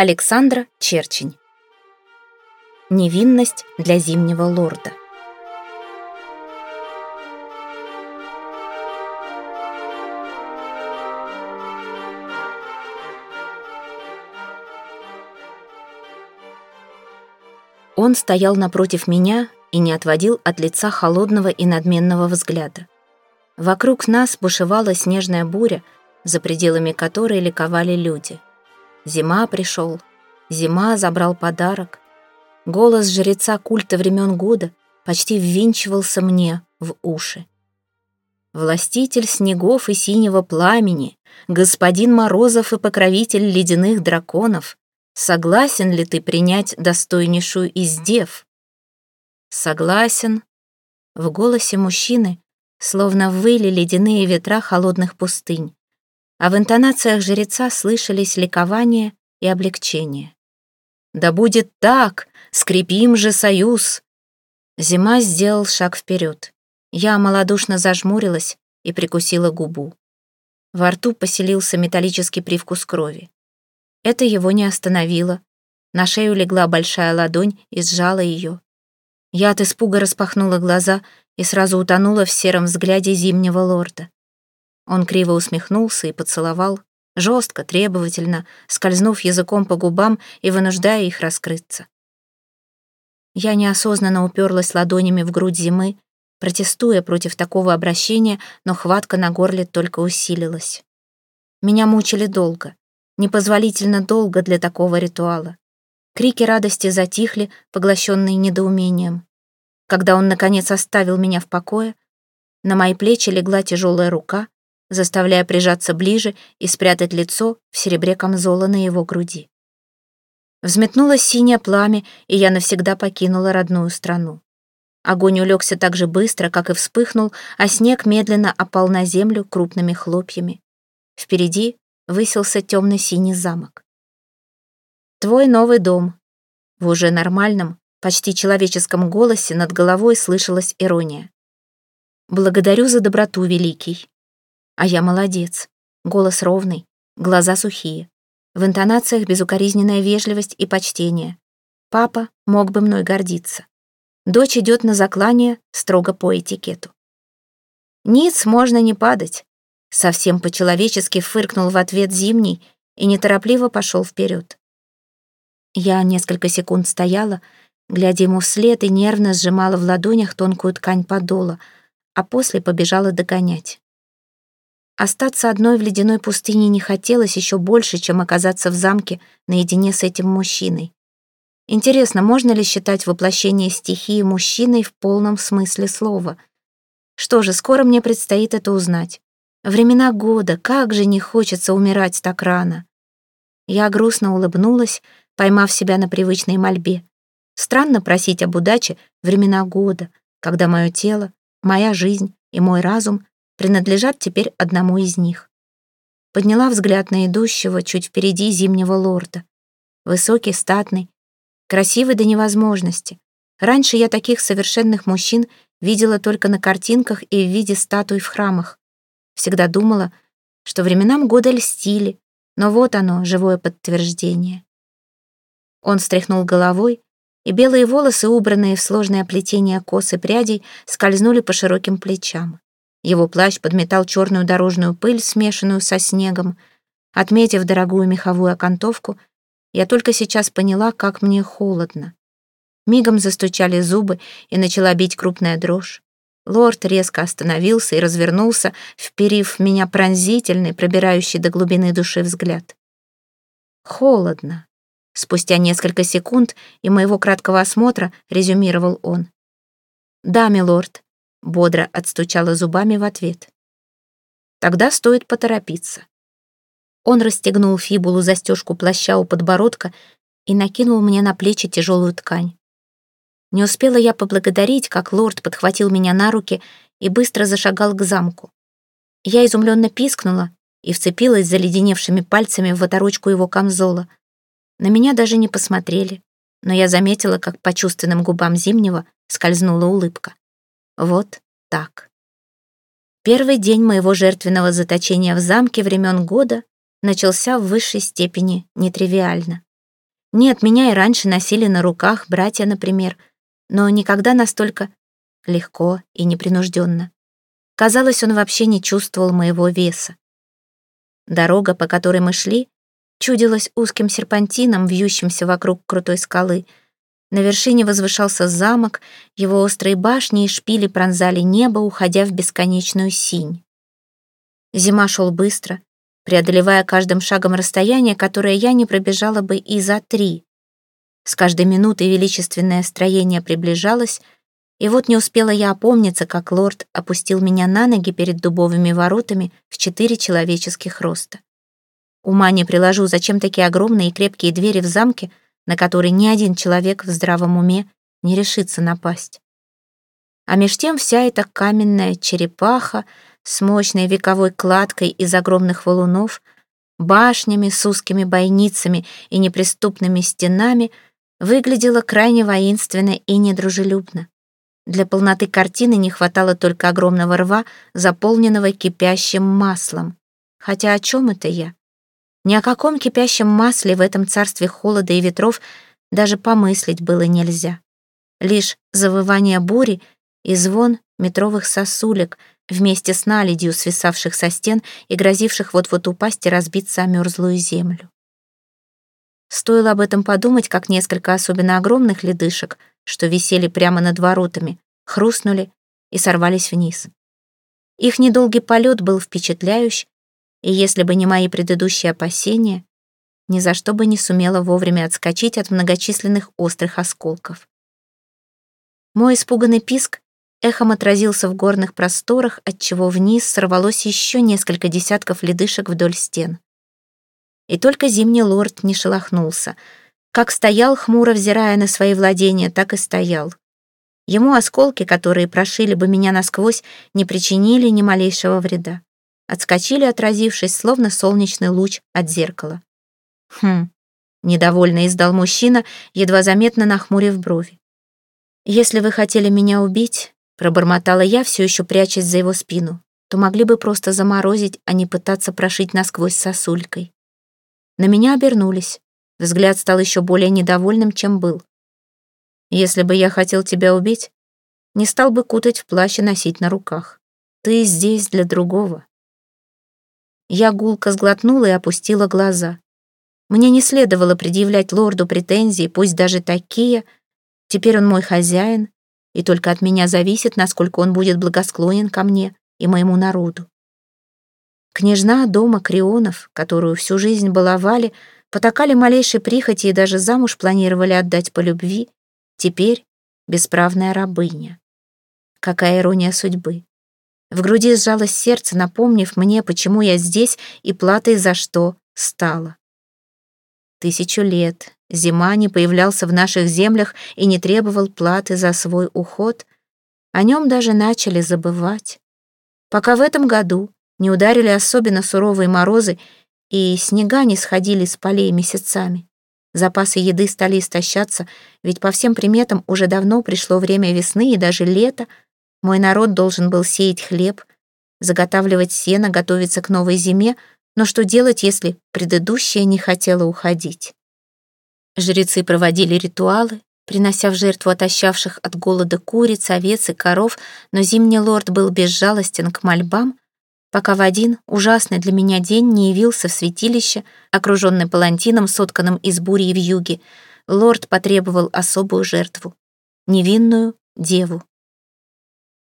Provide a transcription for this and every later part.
Александра Черчень. Невинность для зимнего лорда. Он стоял напротив меня и не отводил от лица холодного и надменного взгляда. Вокруг нас бушевала снежная буря, за пределами которой ликовали люди — Зима пришел, зима забрал подарок. Голос жреца культа времен года почти ввинчивался мне в уши. Властитель снегов и синего пламени, господин Морозов и покровитель ледяных драконов, согласен ли ты принять достойнейшую из дев? Согласен. В голосе мужчины словно выли ледяные ветра холодных пустынь а в интонациях жреца слышались ликование и облегчение. «Да будет так! Скрепим же союз!» Зима сделал шаг вперед. Я малодушно зажмурилась и прикусила губу. Во рту поселился металлический привкус крови. Это его не остановило. На шею легла большая ладонь и сжала ее. Я от испуга распахнула глаза и сразу утонула в сером взгляде зимнего лорда. Он криво усмехнулся и поцеловал, жестко, требовательно, скользнув языком по губам и вынуждая их раскрыться. Я неосознанно уперлась ладонями в грудь зимы, протестуя против такого обращения, но хватка на горле только усилилась. Меня мучили долго, непозволительно долго для такого ритуала. Крики радости затихли, поглощенные недоумением. Когда он, наконец, оставил меня в покое, на мои плечи легла тяжелая рука, заставляя прижаться ближе и спрятать лицо в серебре камзола на его груди. Взметнулось синее пламя, и я навсегда покинула родную страну. Огонь улегся так же быстро, как и вспыхнул, а снег медленно опал на землю крупными хлопьями. Впереди высился темно-синий замок. «Твой новый дом». В уже нормальном, почти человеческом голосе над головой слышалась ирония. «Благодарю за доброту, Великий. А я молодец. Голос ровный, глаза сухие. В интонациях безукоризненная вежливость и почтение. Папа мог бы мной гордиться. Дочь идет на заклание строго по этикету. Ниц можно не падать. Совсем по-человечески фыркнул в ответ зимний и неторопливо пошел вперед. Я несколько секунд стояла, глядя ему вслед и нервно сжимала в ладонях тонкую ткань подола, а после побежала догонять. Остаться одной в ледяной пустыне не хотелось еще больше, чем оказаться в замке наедине с этим мужчиной. Интересно, можно ли считать воплощение стихии мужчиной в полном смысле слова? Что же, скоро мне предстоит это узнать. Времена года, как же не хочется умирать так рано. Я грустно улыбнулась, поймав себя на привычной мольбе. Странно просить об удаче времена года, когда мое тело, моя жизнь и мой разум принадлежат теперь одному из них. Подняла взгляд на идущего чуть впереди зимнего лорда. Высокий, статный, красивый до невозможности. Раньше я таких совершенных мужчин видела только на картинках и в виде статуй в храмах. Всегда думала, что временам года льстили, но вот оно, живое подтверждение. Он встряхнул головой, и белые волосы, убранные в сложное плетение кос и прядей, скользнули по широким плечам. Его плащ подметал черную дорожную пыль, смешанную со снегом. Отметив дорогую меховую окантовку, я только сейчас поняла, как мне холодно. Мигом застучали зубы, и начала бить крупная дрожь. Лорд резко остановился и развернулся, вперив меня пронзительный, пробирающий до глубины души взгляд. Холодно. Спустя несколько секунд и моего краткого осмотра резюмировал он. «Да, милорд, Бодро отстучала зубами в ответ. Тогда стоит поторопиться. Он расстегнул фибулу застежку плаща у подбородка и накинул мне на плечи тяжелую ткань. Не успела я поблагодарить, как лорд подхватил меня на руки и быстро зашагал к замку. Я изумленно пискнула и вцепилась заледеневшими пальцами в оторочку его камзола. На меня даже не посмотрели, но я заметила, как по чувственным губам Зимнего скользнула улыбка. Вот так. Первый день моего жертвенного заточения в замке времен года начался в высшей степени нетривиально. Нет, меня и раньше носили на руках, братья, например, но никогда настолько легко и непринужденно. Казалось, он вообще не чувствовал моего веса. Дорога, по которой мы шли, чудилась узким серпантином, вьющимся вокруг крутой скалы. На вершине возвышался замок, его острые башни и шпили пронзали небо, уходя в бесконечную синь. Зима шел быстро, преодолевая каждым шагом расстояние, которое я не пробежала бы и за три. С каждой минутой величественное строение приближалось, и вот не успела я опомниться, как лорд опустил меня на ноги перед дубовыми воротами в четыре человеческих роста. Ума не приложу, зачем такие огромные и крепкие двери в замке, на которые ни один человек в здравом уме не решится напасть. А меж тем вся эта каменная черепаха с мощной вековой кладкой из огромных валунов, башнями с узкими бойницами и неприступными стенами выглядела крайне воинственно и недружелюбно. Для полноты картины не хватало только огромного рва, заполненного кипящим маслом. Хотя о чем это я? Ни о каком кипящем масле в этом царстве холода и ветров даже помыслить было нельзя. Лишь завывание бури и звон метровых сосулек вместе с наледью, свисавших со стен и грозивших вот-вот упасть и разбиться о мерзлую землю. Стоило об этом подумать, как несколько особенно огромных ледышек что висели прямо над воротами, хрустнули и сорвались вниз. Их недолгий полет был впечатляющий, и если бы не мои предыдущие опасения, ни за что бы не сумела вовремя отскочить от многочисленных острых осколков. Мой испуганный писк эхом отразился в горных просторах, отчего вниз сорвалось еще несколько десятков ледышек вдоль стен. И только зимний лорд не шелохнулся — как стоял, хмуро взирая на свои владения, так и стоял. Ему осколки, которые прошили бы меня насквозь, не причинили ни малейшего вреда. Отскочили, отразившись, словно солнечный луч от зеркала. «Хм», — недовольно издал мужчина, едва заметно нахмурив брови. «Если вы хотели меня убить», — пробормотала я, все еще прячась за его спину, то могли бы просто заморозить, а не пытаться прошить насквозь сосулькой. На меня обернулись. Взгляд стал еще более недовольным, чем был. «Если бы я хотел тебя убить, не стал бы кутать в плащ и носить на руках. Ты здесь для другого». Я гулко сглотнула и опустила глаза. Мне не следовало предъявлять лорду претензии, пусть даже такие. Теперь он мой хозяин, и только от меня зависит, насколько он будет благосклонен ко мне и моему народу. Княжна дома Крионов, которую всю жизнь баловали, потакали малейшей прихоти и даже замуж планировали отдать по любви, теперь бесправная рабыня. Какая ирония судьбы. В груди сжалось сердце, напомнив мне, почему я здесь и платой за что стала. Тысячу лет зима не появлялся в наших землях и не требовал платы за свой уход. О нем даже начали забывать. Пока в этом году не ударили особенно суровые морозы и снега не сходили с полей месяцами. Запасы еды стали истощаться, ведь по всем приметам уже давно пришло время весны и даже лета. Мой народ должен был сеять хлеб, заготавливать сено, готовиться к новой зиме, но что делать, если предыдущая не хотела уходить? Жрецы проводили ритуалы, принося в жертву отощавших от голода куриц, овец и коров, но зимний лорд был безжалостен к мольбам, пока в один ужасный для меня день не явился в святилище, окруженный палантином, сотканным из бури и вьюги, лорд потребовал особую жертву — невинную деву.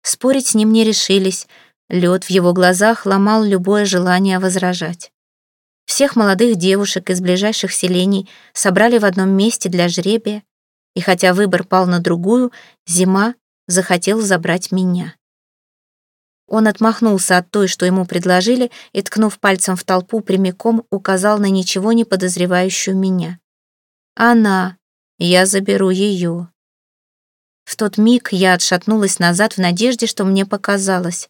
Спорить с ним не решились, лед в его глазах ломал любое желание возражать. Всех молодых девушек из ближайших селений собрали в одном месте для жребия, и хотя выбор пал на другую, зима захотел забрать меня. Он отмахнулся от той, что ему предложили, и, ткнув пальцем в толпу, прямиком указал на ничего не подозревающую меня. «Она. Я заберу ее». В тот миг я отшатнулась назад в надежде, что мне показалось.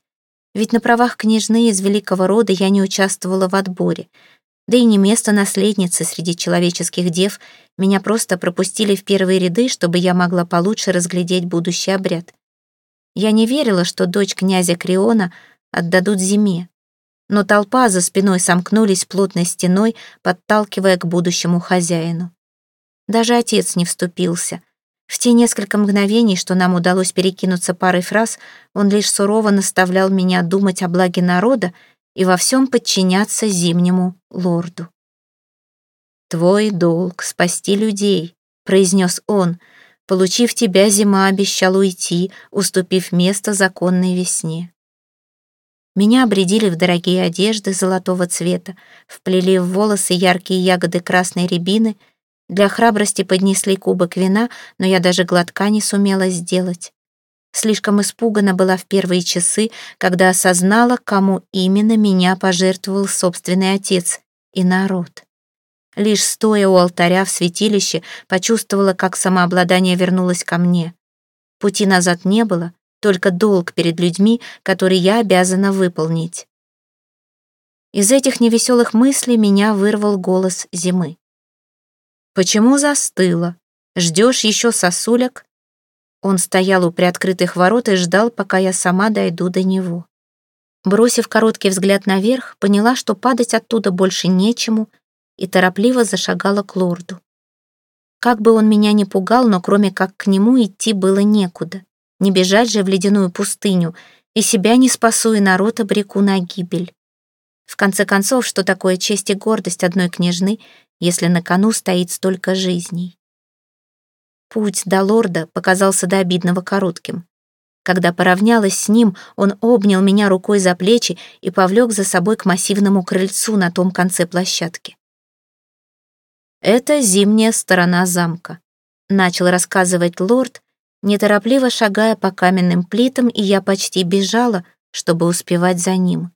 Ведь на правах княжны из великого рода я не участвовала в отборе. Да и не место наследницы среди человеческих дев. Меня просто пропустили в первые ряды, чтобы я могла получше разглядеть будущий обряд. Я не верила, что дочь князя Криона отдадут зиме. Но толпа за спиной сомкнулись плотной стеной, подталкивая к будущему хозяину. Даже отец не вступился. В те несколько мгновений, что нам удалось перекинуться парой фраз, он лишь сурово наставлял меня думать о благе народа и во всем подчиняться зимнему лорду. «Твой долг — спасти людей», — произнес он. «Получив тебя, зима обещал уйти, уступив место законной весне». Меня обредили в дорогие одежды золотого цвета, вплели в волосы яркие ягоды красной рябины, для храбрости поднесли кубок вина, но я даже глотка не сумела сделать. Слишком испугана была в первые часы, когда осознала, кому именно меня пожертвовал собственный отец и народ. Лишь стоя у алтаря в святилище, почувствовала, как самообладание вернулось ко мне. Пути назад не было, только долг перед людьми, который я обязана выполнить. Из этих невеселых мыслей меня вырвал голос зимы. «Почему застыла? Ждешь еще сосулек?» Он стоял у приоткрытых ворот и ждал, пока я сама дойду до него. Бросив короткий взгляд наверх, поняла, что падать оттуда больше нечему — и торопливо зашагала к лорду. Как бы он меня ни пугал, но кроме как к нему идти было некуда. Не бежать же в ледяную пустыню, и себя не спасу, и народ обреку на гибель. В конце концов, что такое честь и гордость одной княжны, если на кону стоит столько жизней? Путь до лорда показался до обидного коротким. Когда поравнялась с ним, он обнял меня рукой за плечи и повлек за собой к массивному крыльцу на том конце площадки. Это зимняя сторона замка. Начал рассказывать лорд, неторопливо шагая по каменным плитам, и я почти бежала, чтобы успевать за ним.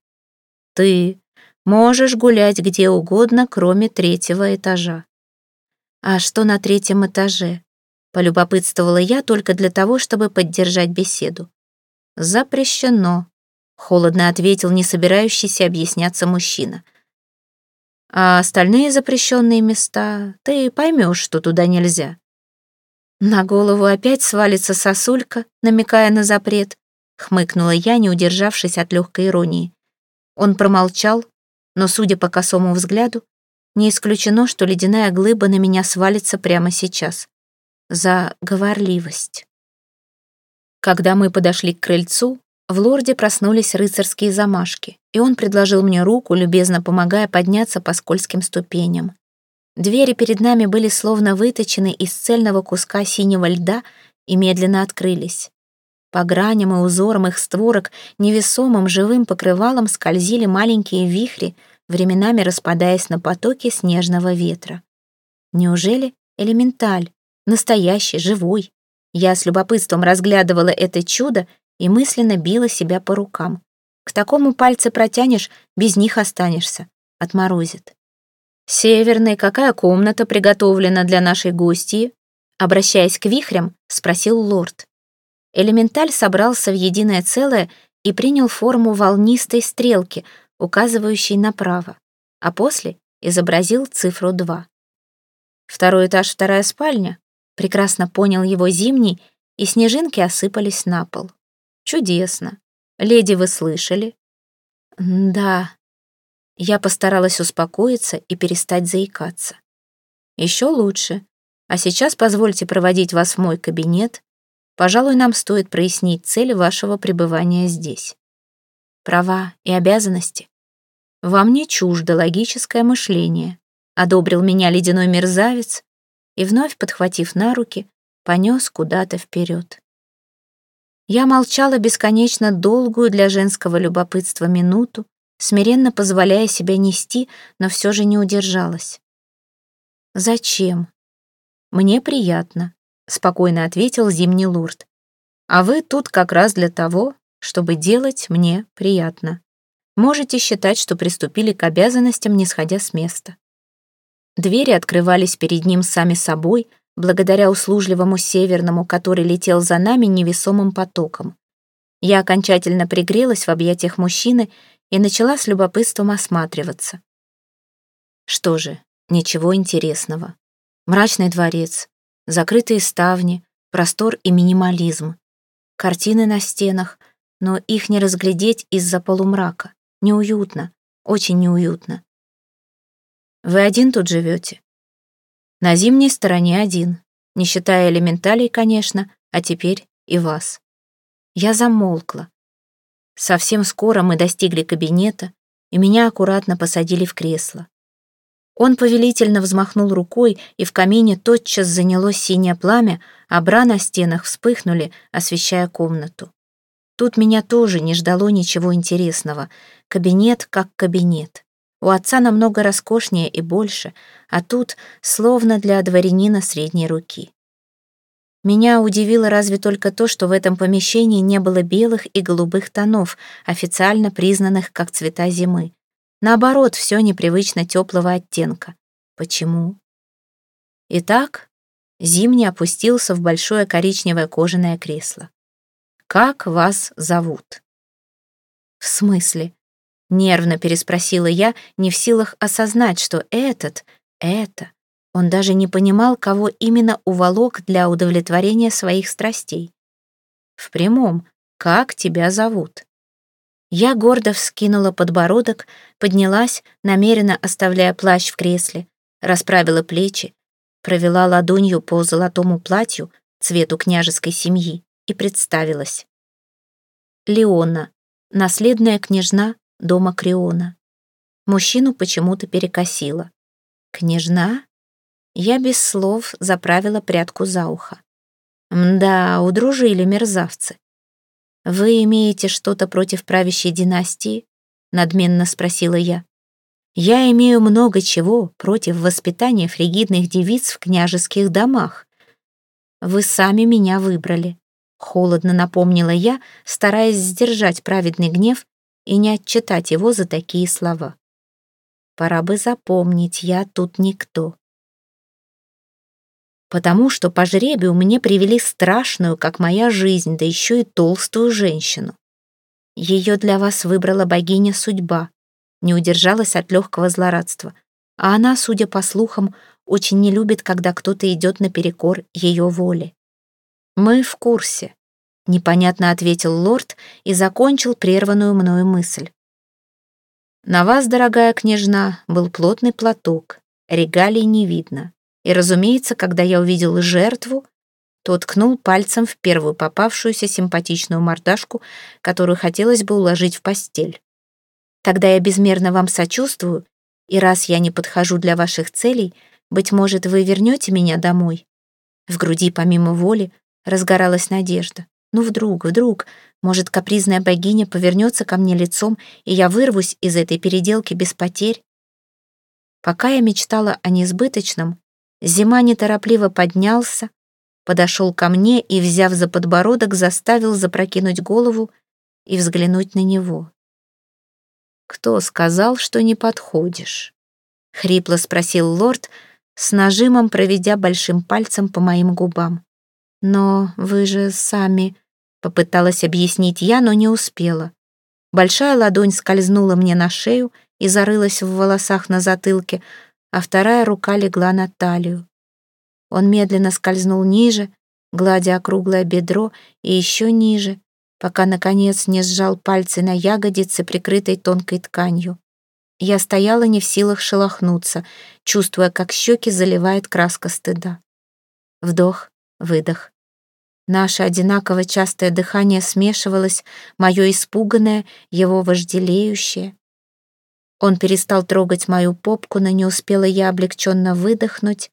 Ты можешь гулять где угодно, кроме третьего этажа. А что на третьем этаже? Полюбопытствовала я только для того, чтобы поддержать беседу. Запрещено, холодно ответил не собирающийся объясняться мужчина. А остальные запрещенные места, ты поймешь, что туда нельзя. На голову опять свалится сосулька, намекая на запрет, хмыкнула я, не удержавшись от легкой иронии. Он промолчал, но, судя по косому взгляду, не исключено, что ледяная глыба на меня свалится прямо сейчас. За говорливость. Когда мы подошли к крыльцу, в лорде проснулись рыцарские замашки, и он предложил мне руку, любезно помогая подняться по скользким ступеням. Двери перед нами были словно выточены из цельного куска синего льда и медленно открылись. По граням и узорам их створок невесомым живым покрывалом скользили маленькие вихри, временами распадаясь на потоки снежного ветра. Неужели элементаль, настоящий, живой? Я с любопытством разглядывала это чудо и мысленно била себя по рукам. К такому пальце протянешь, без них останешься. Отморозит. «Северный, какая комната приготовлена для нашей гостьи?» Обращаясь к вихрям, спросил лорд. Элементаль собрался в единое целое и принял форму волнистой стрелки, указывающей направо, а после изобразил цифру 2. Второй этаж, вторая спальня. Прекрасно понял его зимний, и снежинки осыпались на пол. Чудесно. Леди, вы слышали? Да. Я постаралась успокоиться и перестать заикаться. Еще лучше. А сейчас позвольте проводить вас в мой кабинет. Пожалуй, нам стоит прояснить цель вашего пребывания здесь. Права и обязанности. Вам не чуждо логическое мышление. Одобрил меня ледяной мерзавец и, вновь подхватив на руки, понес куда-то вперед. Я молчала бесконечно долгую для женского любопытства минуту, смиренно позволяя себя нести, но все же не удержалась. «Зачем?» «Мне приятно», — спокойно ответил Зимний Лурд. «А вы тут как раз для того, чтобы делать мне приятно. Можете считать, что приступили к обязанностям, не сходя с места». Двери открывались перед ним сами собой, благодаря услужливому северному, который летел за нами невесомым потоком. Я окончательно пригрелась в объятиях мужчины и начала с любопытством осматриваться. Что же, ничего интересного. Мрачный дворец, закрытые ставни, простор и минимализм. Картины на стенах, но их не разглядеть из-за полумрака. Неуютно, очень неуютно. Вы один тут живете? На зимней стороне один, не считая элементалей, конечно, а теперь и вас. Я замолкла. Совсем скоро мы достигли кабинета, и меня аккуратно посадили в кресло. Он повелительно взмахнул рукой, и в камине тотчас занялось синее пламя, а бра на стенах вспыхнули, освещая комнату. Тут меня тоже не ждало ничего интересного. Кабинет как кабинет. У отца намного роскошнее и больше, а тут словно для дворянина средней руки. Меня удивило разве только то, что в этом помещении не было белых и голубых тонов, официально признанных как цвета зимы. Наоборот, все непривычно теплого оттенка. Почему? Итак, Зимний опустился в большое коричневое кожаное кресло. «Как вас зовут?» «В смысле?» — нервно переспросила я, не в силах осознать, что этот, это, он даже не понимал, кого именно уволок для удовлетворения своих страстей. В прямом «Как тебя зовут?» Я гордо вскинула подбородок, поднялась, намеренно оставляя плащ в кресле, расправила плечи, провела ладонью по золотому платью, цвету княжеской семьи, и представилась. Леона, наследная княжна дома Криона. Мужчину почему-то перекосила. «Княжна?» Я без слов заправила прядку за ухо. «Мда, удружили мерзавцы. «Вы имеете что-то против правящей династии?» — надменно спросила я. «Я имею много чего против воспитания фригидных девиц в княжеских домах. Вы сами меня выбрали», — холодно напомнила я, стараясь сдержать праведный гнев и не отчитать его за такие слова. «Пора бы запомнить, я тут никто» потому что по жребию мне привели страшную, как моя жизнь, да еще и толстую женщину. Ее для вас выбрала богиня судьба, не удержалась от легкого злорадства, а она, судя по слухам, очень не любит, когда кто-то идет наперекор ее воле. «Мы в курсе», — непонятно ответил лорд и закончил прерванную мною мысль. «На вас, дорогая княжна, был плотный платок, регалий не видно. И, разумеется, когда я увидел жертву, то ткнул пальцем в первую попавшуюся симпатичную мордашку, которую хотелось бы уложить в постель. Тогда я безмерно вам сочувствую, и раз я не подхожу для ваших целей, быть может, вы вернете меня домой. В груди, помимо воли, разгоралась надежда. Ну, вдруг, вдруг, может, капризная богиня повернется ко мне лицом, и я вырвусь из этой переделки без потерь? Пока я мечтала о несбыточном, Зима неторопливо поднялся, подошел ко мне и, взяв за подбородок, заставил запрокинуть голову и взглянуть на него. «Кто сказал, что не подходишь?» — хрипло спросил лорд, с нажимом проведя большим пальцем по моим губам. «Но вы же сами...» — попыталась объяснить я, но не успела. Большая ладонь скользнула мне на шею и зарылась в волосах на затылке, а вторая рука легла на талию. Он медленно скользнул ниже, гладя округлое бедро и еще ниже, пока, наконец, не сжал пальцы на ягодице, прикрытой тонкой тканью. Я стояла не в силах шелохнуться, чувствуя, как щеки заливает краска стыда. Вдох, выдох. Наше одинаково частое дыхание смешивалось, мое испуганное, его вожделеющее. Он перестал трогать мою попку, но не успела я облегченно выдохнуть,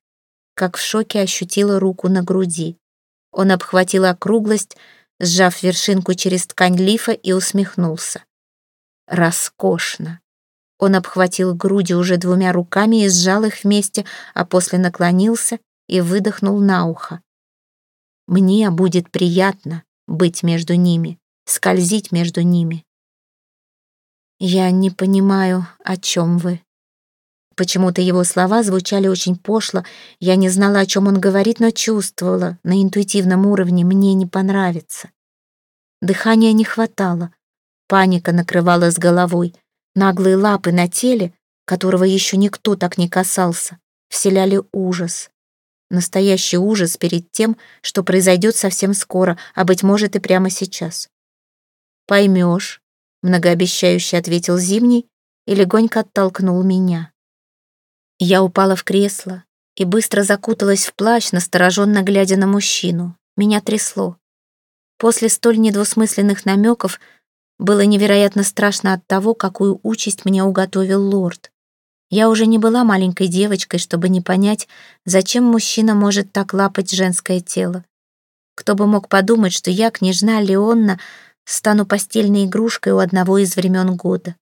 как в шоке ощутила руку на груди. Он обхватил округлость, сжав вершинку через ткань лифа и усмехнулся. Роскошно. Он обхватил груди уже двумя руками и сжал их вместе, а после наклонился и выдохнул на ухо. Мне будет приятно быть между ними, скользить между ними. «Я не понимаю, о чем вы». Почему-то его слова звучали очень пошло, я не знала, о чем он говорит, но чувствовала, на интуитивном уровне мне не понравится. Дыхания не хватало, паника накрывала с головой, наглые лапы на теле, которого еще никто так не касался, вселяли ужас. Настоящий ужас перед тем, что произойдет совсем скоро, а, быть может, и прямо сейчас. Поймешь, многообещающе ответил Зимний и легонько оттолкнул меня. Я упала в кресло, и быстро закуталась в плащ, настороженно глядя на мужчину. Меня трясло. После столь недвусмысленных намеков было невероятно страшно от того, какую участь мне уготовил лорд. Я уже не была маленькой девочкой, чтобы не понять, зачем мужчина может так лапать женское тело. Кто бы мог подумать, что я, княжна Леонна, стану постельной игрушкой у одного из времен года.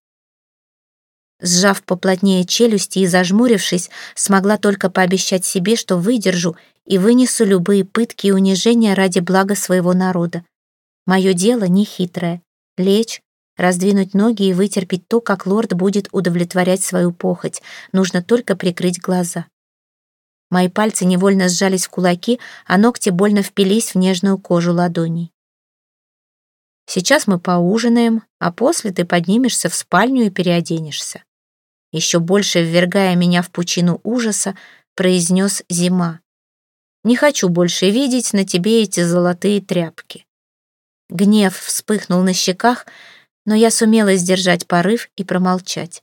Сжав поплотнее челюсти и зажмурившись, смогла только пообещать себе, что выдержу и вынесу любые пытки и унижения ради блага своего народа. Мое дело нехитрое — лечь, раздвинуть ноги и вытерпеть то, как лорд будет удовлетворять свою похоть. Нужно только прикрыть глаза. Мои пальцы невольно сжались в кулаки, а ногти больно впились в нежную кожу ладоней. Сейчас мы поужинаем, а после ты поднимешься в спальню и переоденешься. Еще больше ввергая меня в пучину ужаса, произнес Зима. Не хочу больше видеть на тебе эти золотые тряпки. Гнев вспыхнул на щеках, но я сумела сдержать порыв и промолчать.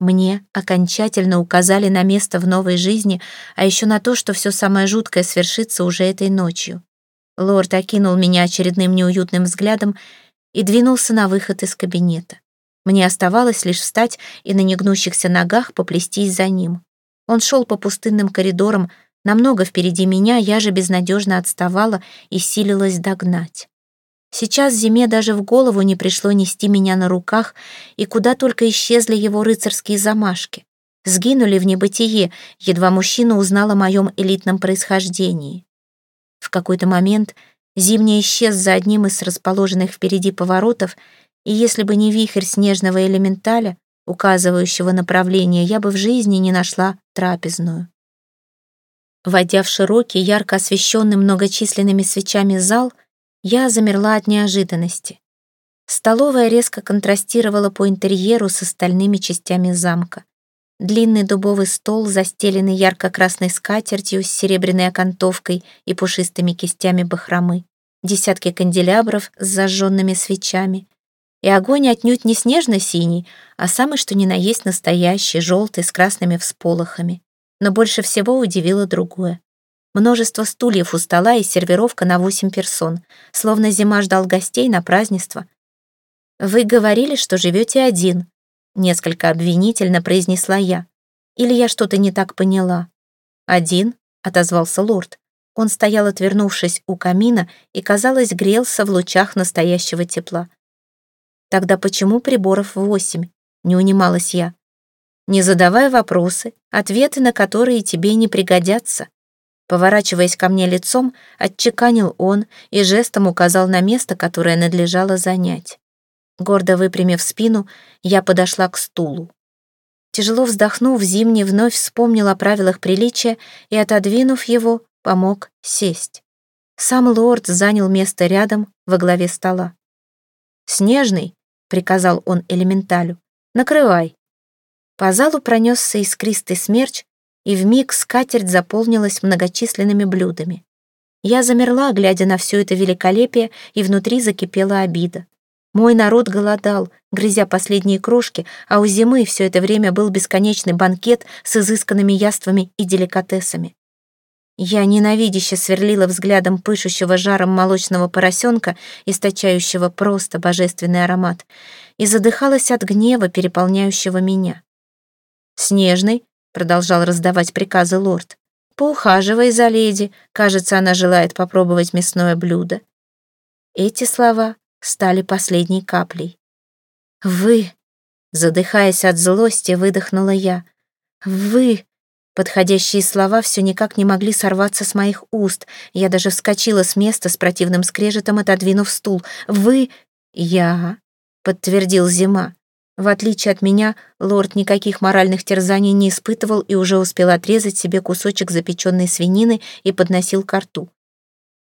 Мне окончательно указали на место в новой жизни, а еще на то, что все самое жуткое свершится уже этой ночью. Лорд окинул меня очередным неуютным взглядом и двинулся на выход из кабинета. Мне оставалось лишь встать и на негнущихся ногах поплестись за ним. Он шел по пустынным коридорам, намного впереди меня, я же безнадежно отставала и силилась догнать. Сейчас зиме даже в голову не пришло нести меня на руках, и куда только исчезли его рыцарские замашки. Сгинули в небытие, едва мужчина узнал о моем элитном происхождении. В какой-то момент Зимний исчез за одним из расположенных впереди поворотов, и если бы не вихрь снежного элементаля, указывающего направление, я бы в жизни не нашла трапезную. Войдя в широкий, ярко освещенный многочисленными свечами зал, я замерла от неожиданности. Столовая резко контрастировала по интерьеру с остальными частями замка. Длинный дубовый стол, застеленный ярко-красной скатертью с серебряной окантовкой и пушистыми кистями бахромы, десятки канделябров с зажженными свечами. И огонь отнюдь не снежно-синий, а самый что ни на есть настоящий, желтый, с красными всполохами. Но больше всего удивило другое. Множество стульев у стола и сервировка на восемь персон. Словно зима ждал гостей на празднество. «Вы говорили, что живете один», — несколько обвинительно произнесла я. «Или я что-то не так поняла?» «Один», — отозвался лорд. Он стоял, отвернувшись у камина, и, казалось, грелся в лучах настоящего тепла. «Тогда почему приборов восемь?» — не унималась я. «Не задавай вопросы, ответы на которые тебе не пригодятся», Поворачиваясь ко мне лицом, отчеканил он и жестом указал на место, которое надлежало занять. Гордо выпрямив спину, я подошла к стулу. Тяжело вздохнув, Зимний вновь вспомнил о правилах приличия и, отодвинув его, помог сесть. Сам лорд занял место рядом, во главе стола. «Снежный», — приказал он элементалю, — «накрывай». По залу пронесся искристый смерч, и вмиг скатерть заполнилась многочисленными блюдами. Я замерла, глядя на все это великолепие, и внутри закипела обида. Мой народ голодал, грызя последние крошки, а у зимы все это время был бесконечный банкет с изысканными яствами и деликатесами. Я ненавидяще сверлила взглядом пышущего жаром молочного поросенка, источающего просто божественный аромат, и задыхалась от гнева, переполняющего меня. Снежный, продолжал раздавать приказы лорд. «Поухаживай за леди, кажется, она желает попробовать мясное блюдо». Эти слова стали последней каплей. «Вы», задыхаясь от злости, выдохнула я. «Вы», Подходящие слова все никак не могли сорваться с моих уст. Я даже вскочила с места с противным скрежетом, отодвинув стул. «Вы...» «Я...» — подтвердил Зима. В отличие от меня, лорд никаких моральных терзаний не испытывал и уже успел отрезать себе кусочек запеченной свинины и подносил ко рту.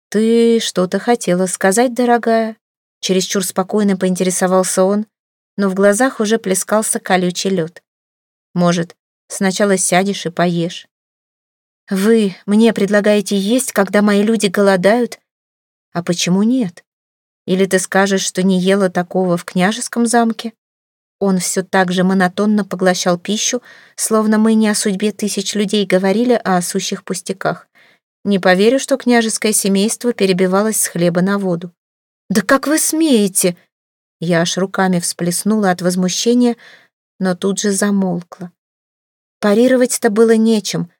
«Ты что-то хотела сказать, дорогая?» Чересчур спокойно поинтересовался он, но в глазах уже плескался колючий лед. «Может, сначала сядешь и поешь?» «Вы мне предлагаете есть, когда мои люди голодают? А почему нет? Или ты скажешь, что не ела такого в княжеском замке?» Он все так же монотонно поглощал пищу, словно мы не о судьбе тысяч людей говорили, а о сущих пустяках. Не поверю, что княжеское семейство перебивалось с хлеба на воду. «Да как вы смеете?» Я аж руками всплеснула от возмущения, но тут же замолкла. Парировать-то было нечем.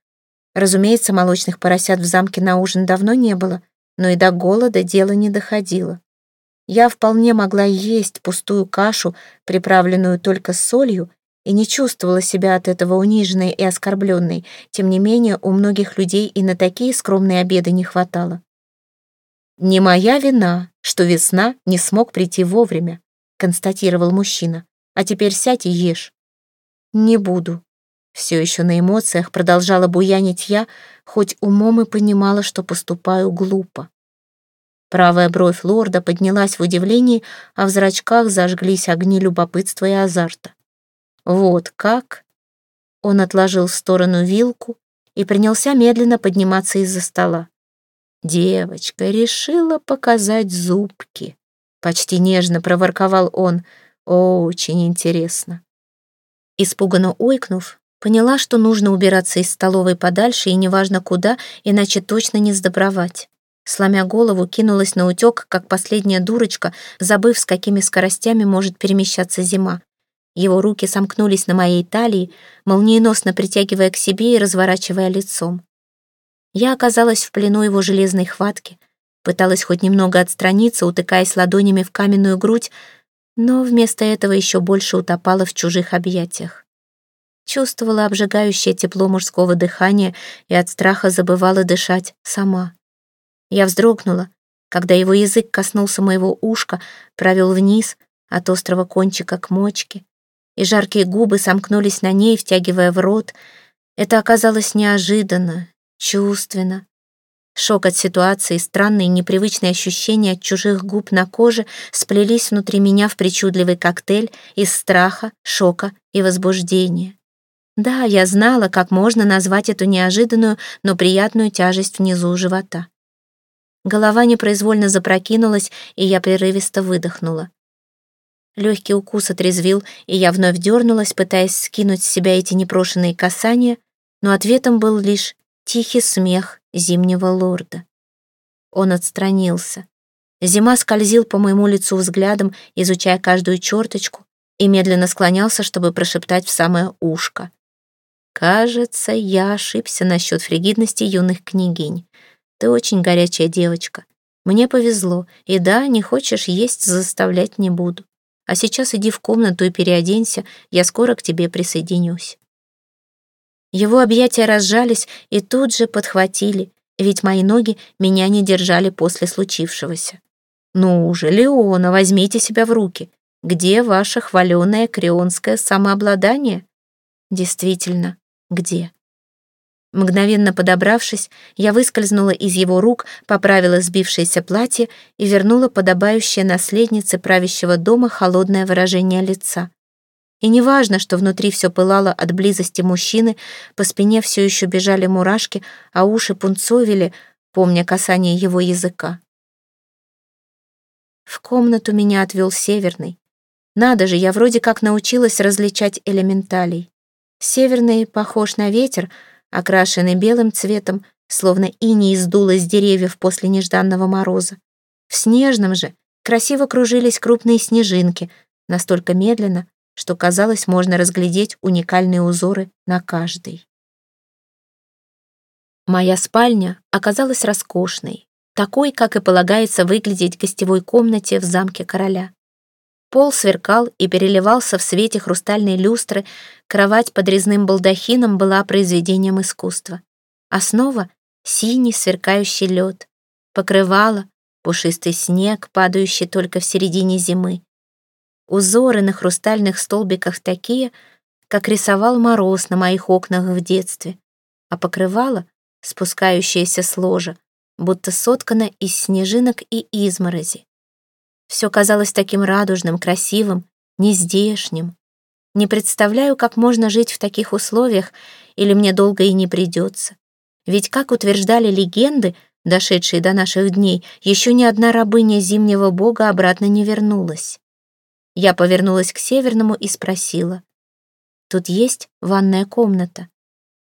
Разумеется, молочных поросят в замке на ужин давно не было, но и до голода дело не доходило. Я вполне могла есть пустую кашу, приправленную только солью, и не чувствовала себя от этого униженной и оскорбленной. Тем не менее, у многих людей и на такие скромные обеды не хватало. «Не моя вина, что весна не смог прийти вовремя», констатировал мужчина. «А теперь сядь и ешь». «Не буду». Все еще на эмоциях продолжала буянить я, хоть умом и понимала, что поступаю глупо. Правая бровь лорда поднялась в удивлении, а в зрачках зажглись огни любопытства и азарта. «Вот как?» Он отложил в сторону вилку и принялся медленно подниматься из-за стола. Девочка решила показать зубки. Почти нежно проворковал он. Очень интересно. Испуганно ойкнув, поняла, что нужно убираться из столовой подальше и неважно куда, иначе точно не сдобровать. Сломя голову, кинулась на утек, как последняя дурочка, забыв, с какими скоростями может перемещаться зима. Его руки сомкнулись на моей талии, молниеносно притягивая к себе и разворачивая лицом. Я оказалась в плену его железной хватки, пыталась хоть немного отстраниться, утыкаясь ладонями в каменную грудь, но вместо этого еще больше утопала в чужих объятиях. Чувствовала обжигающее тепло мужского дыхания и от страха забывала дышать сама. Я вздрогнула, когда его язык коснулся моего ушка, провел вниз от острого кончика к мочке, и жаркие губы сомкнулись на ней, втягивая в рот. Это оказалось неожиданно, чувственно. Шок от ситуации, странные непривычные ощущения от чужих губ на коже сплелись внутри меня в причудливый коктейль из страха, шока и возбуждения. Да, я знала, как можно назвать эту неожиданную, но приятную тяжесть внизу живота. Голова непроизвольно запрокинулась, и я прерывисто выдохнула. Легкий укус отрезвил, и я вновь дернулась, пытаясь скинуть с себя эти непрошенные касания, но ответом был лишь тихий смех зимнего лорда. Он отстранился. Зима скользил по моему лицу взглядом, изучая каждую черточку, и медленно склонялся, чтобы прошептать в самое ушко. «Кажется, я ошибся насчет фригидности юных княгинь. Ты очень горячая девочка. Мне повезло, и да, не хочешь есть, заставлять не буду. А сейчас иди в комнату и переоденься, я скоро к тебе присоединюсь». Его объятия разжались и тут же подхватили, ведь мои ноги меня не держали после случившегося. «Ну уже, Леона, возьмите себя в руки. Где ваше хваленое крионское самообладание?» «Действительно, где?» Мгновенно подобравшись, я выскользнула из его рук, поправила сбившееся платье и вернула подобающее наследнице правящего дома холодное выражение лица. И неважно, что внутри все пылало от близости мужчины, по спине все еще бежали мурашки, а уши пунцовили, помня касание его языка. В комнату меня отвел Северный. Надо же, я вроде как научилась различать элементалей. Северный похож на ветер, окрашенный белым цветом, словно иней сдуло с деревьев после нежданного мороза. В снежном же красиво кружились крупные снежинки, настолько медленно, что казалось, можно разглядеть уникальные узоры на каждой. Моя спальня оказалась роскошной, такой, как и полагается выглядеть гостевой комнате в замке короля. Пол сверкал и переливался в свете хрустальной люстры, кровать под резным балдахином была произведением искусства. Основа — синий сверкающий лед, покрывало — пушистый снег, падающий только в середине зимы. Узоры на хрустальных столбиках такие, как рисовал мороз на моих окнах в детстве, а покрывало, спускающееся с ложа, будто соткано из снежинок и изморози. Все казалось таким радужным, красивым, нездешним. Не представляю, как можно жить в таких условиях, или мне долго и не придется. Ведь, как утверждали легенды, дошедшие до наших дней, еще ни одна рабыня зимнего бога обратно не вернулась. Я повернулась к северному и спросила. «Тут есть ванная комната?»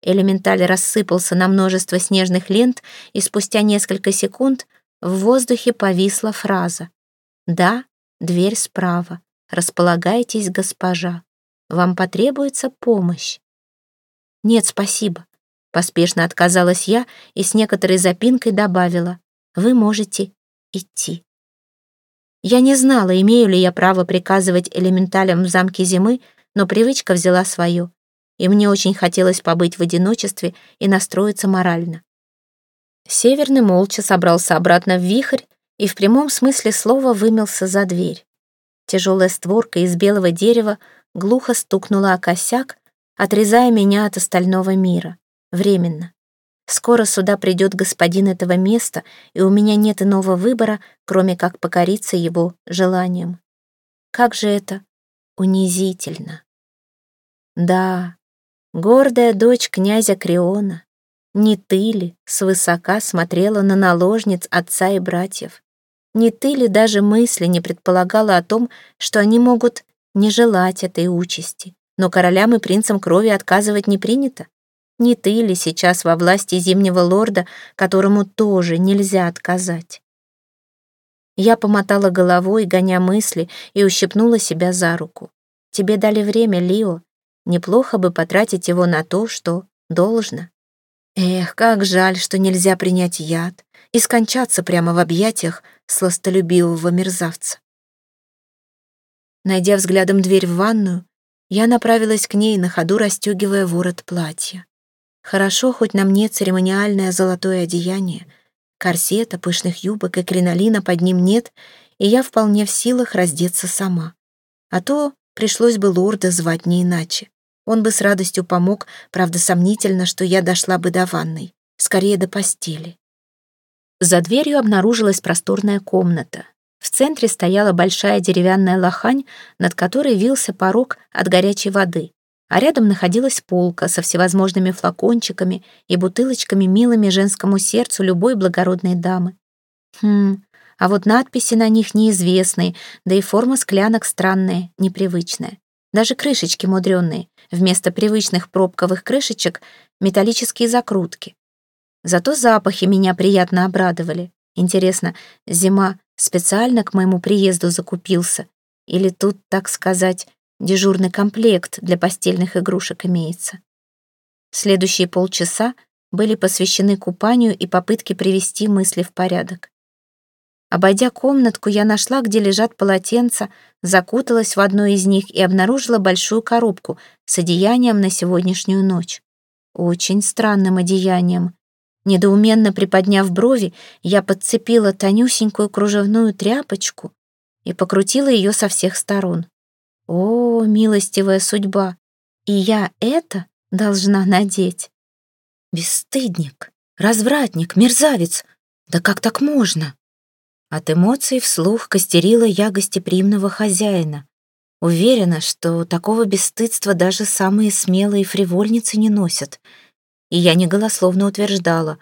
Элементаль рассыпался на множество снежных лент, и спустя несколько секунд в воздухе повисла фраза. «Да, дверь справа. Располагайтесь, госпожа. Вам потребуется помощь». «Нет, спасибо», — поспешно отказалась я и с некоторой запинкой добавила. «Вы можете идти». Я не знала, имею ли я право приказывать элементалям в замке зимы, но привычка взяла свое, и мне очень хотелось побыть в одиночестве и настроиться морально. Северный молча собрался обратно в вихрь и в прямом смысле слова вымелся за дверь. Тяжелая створка из белого дерева глухо стукнула о косяк, отрезая меня от остального мира. Временно. Скоро сюда придет господин этого места, и у меня нет иного выбора, кроме как покориться его желаниям. Как же это унизительно. Да, гордая дочь князя Криона, не ты ли свысока смотрела на наложниц отца и братьев? Не ты ли даже мысли не предполагала о том, что они могут не желать этой участи, но королям и принцам крови отказывать не принято? Не ты ли сейчас во власти зимнего лорда, которому тоже нельзя отказать? Я помотала головой, гоня мысли, и ущипнула себя за руку. Тебе дали время, Лио. Неплохо бы потратить его на то, что должно. Эх, как жаль, что нельзя принять яд и скончаться прямо в объятиях сластолюбивого мерзавца. Найдя взглядом дверь в ванную, я направилась к ней, на ходу расстегивая ворот платья. Хорошо, хоть на мне церемониальное золотое одеяние. Корсета, пышных юбок и кринолина под ним нет, и я вполне в силах раздеться сама. А то пришлось бы лорда звать не иначе. Он бы с радостью помог, правда, сомнительно, что я дошла бы до ванной. Скорее, до постели. За дверью обнаружилась просторная комната. В центре стояла большая деревянная лохань, над которой вился порог от горячей воды а рядом находилась полка со всевозможными флакончиками и бутылочками, милыми женскому сердцу любой благородной дамы. Хм, а вот надписи на них неизвестные, да и форма склянок странная, непривычная. Даже крышечки мудрёные. Вместо привычных пробковых крышечек — металлические закрутки. Зато запахи меня приятно обрадовали. Интересно, зима специально к моему приезду закупился? Или тут, так сказать, Дежурный комплект для постельных игрушек имеется. Следующие полчаса были посвящены купанию и попытке привести мысли в порядок. Обойдя комнатку, я нашла, где лежат полотенца, закуталась в одно из них и обнаружила большую коробку с одеянием на сегодняшнюю ночь. Очень странным одеянием. Недоуменно приподняв брови, я подцепила тонюсенькую кружевную тряпочку и покрутила ее со всех сторон. О, милостивая судьба! И я это должна надеть. Бесстыдник, развратник, мерзавец! Да как так можно? От эмоций вслух костерила я гостеприимного хозяина. Уверена, что такого бесстыдства даже самые смелые фривольницы не носят. И я неголословно утверждала,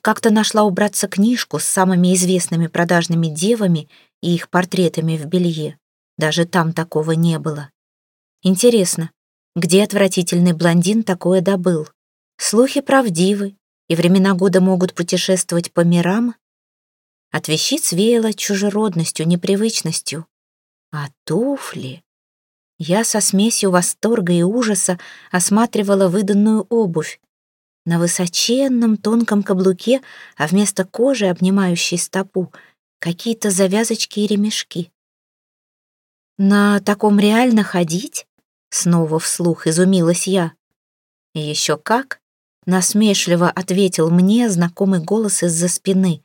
как-то нашла убраться книжку с самыми известными продажными девами и их портретами в белье. Даже там такого не было. Интересно, где отвратительный блондин такое добыл? Слухи правдивы, и времена года могут путешествовать по мирам. От вещиц веяло чужеродностью, непривычностью. А туфли... Я со смесью восторга и ужаса осматривала выданную обувь. На высоченном тонком каблуке, а вместо кожи, обнимающей стопу, какие-то завязочки и ремешки. «На таком реально ходить?» Снова вслух изумилась я. Еще как? Насмешливо ответил мне знакомый голос из-за спины.